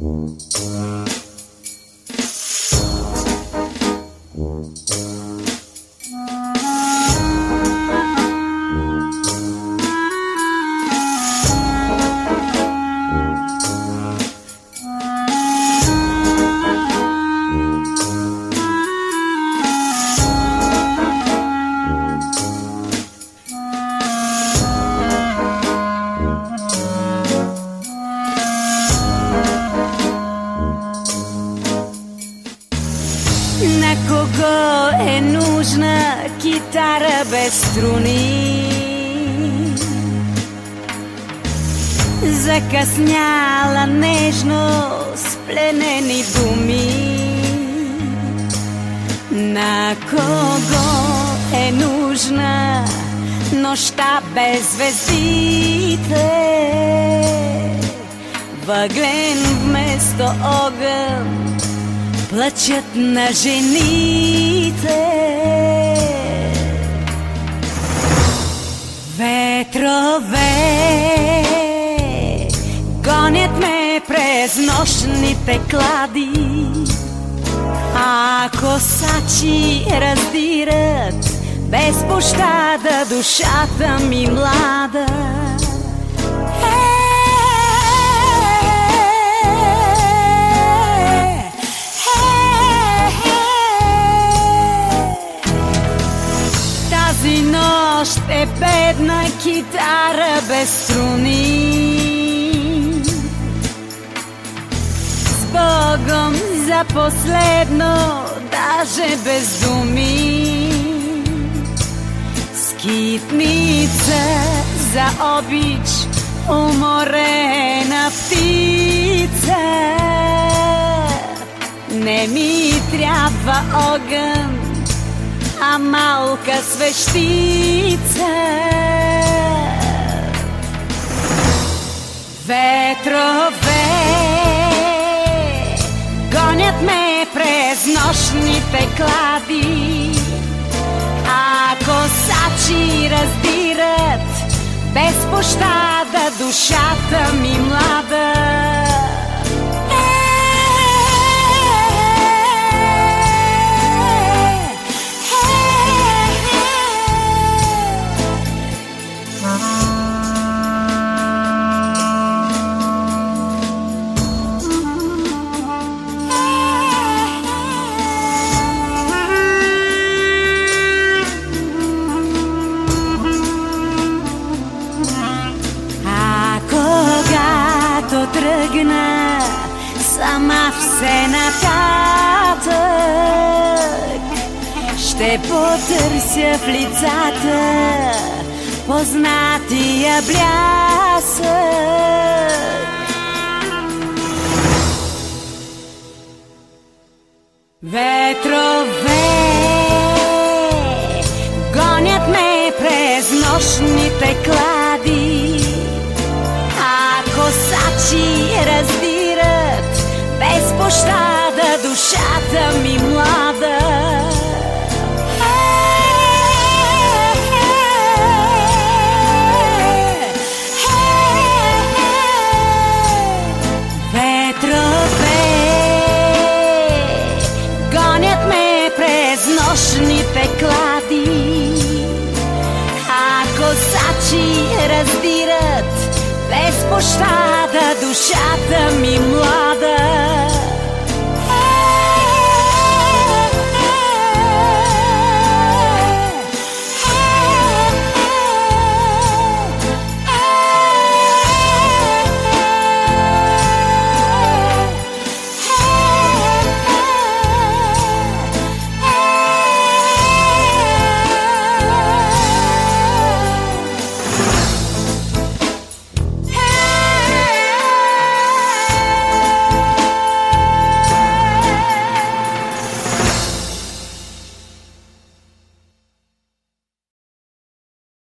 Música На кого е нужна китара без струни? Закъсняла нежно с пленени думи. На кого е нужна нощта без звездите? Въглен вместо огън плачат на жените. Ветрове гонят ме през нощните клади, а косачи раздират без пощада душата ми млада. Бедна китара без струни. С Богом за последно, даже без думи. Скитница за обич, уморена птица. Не ми трябва огън, а малка свещица. Ветрове гонят ме през нощните клади, а косачи раздират без пощада душата ми сама все нататък, ще потърся в лицата познатия блясък. Ветрове гонят ме през нощните клади, без пощада душата ми млада. Нощните клади, а косачи раздират без пощада душата ми млада.